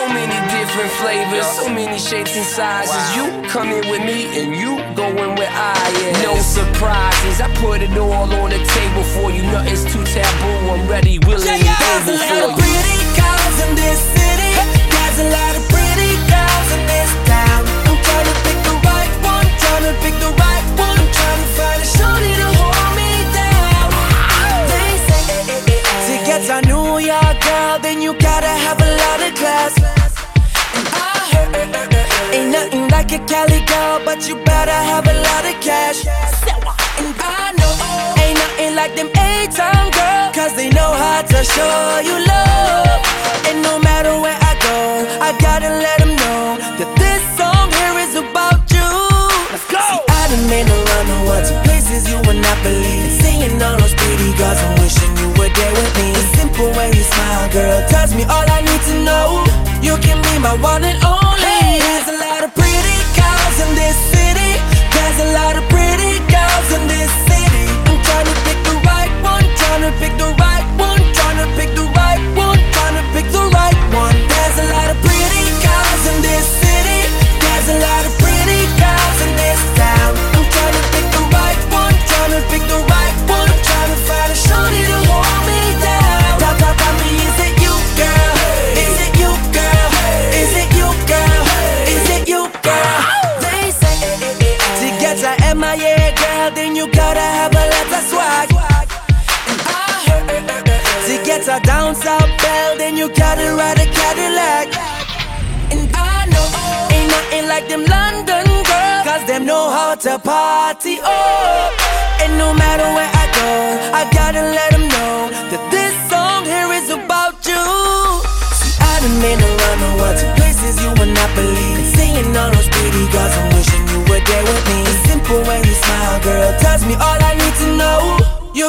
So many different flavors, so many shapes and sizes. You come in with me and you going where I am. No surprises, I put it all on the table for you. Nothing's too taboo. I'm ready, willing, and There's a able lot of for you. pretty girls in this city. There's a lot of pretty girls in this town. I'm trying to pick the right one, trying to pick the right one. I'm trying to find a shorty to hold me down. They say to get a New York girl, then you gotta like a Cali girl, but you better have a lot of cash. And I know ain't nothing like them A-town girls, cause they know how to show you love. And no matter where I go, I gotta let them know that this song here is about you. Let's go! See, I done been around the world to places you would not believe. And seeing all those pretty girls, I'm wishing you were there with me. The simple way you smile, girl, tells me all I need to know. You can be my one and only. There's a lot of pretty girls in this city. There's a lot of a MIA girl, then you gotta have a lot of swag. To get a down south belle, then you gotta ride a Cadillac. And I know ain't nothing like them London girls, cause them know how to party up. And no matter where I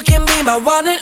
You can be my one and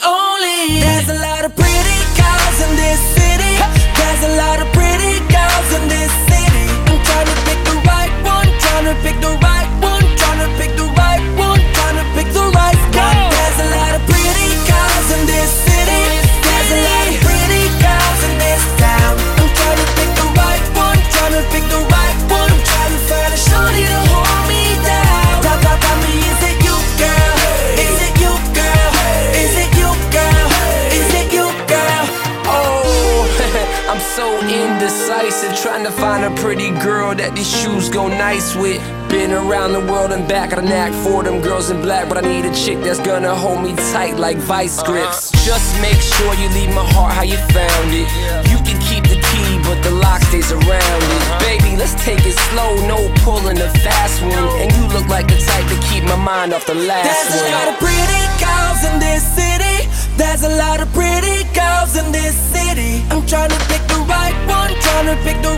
a pretty girl that these shoes go nice with. Been around the world and back, got a knack for them girls in black, but I need a chick that's gonna hold me tight like vice uh-huh. grips. Just make sure you leave my heart how you found it. You can keep the key, but the lock stays around it. Uh-huh. Baby, let's take it slow, no pulling the fast one. And you look like the type to keep my mind off the last one. There's a lot of pretty girls in this city. There's a lot of pretty girls in this city. I'm trying to pick the right one, trying to pick the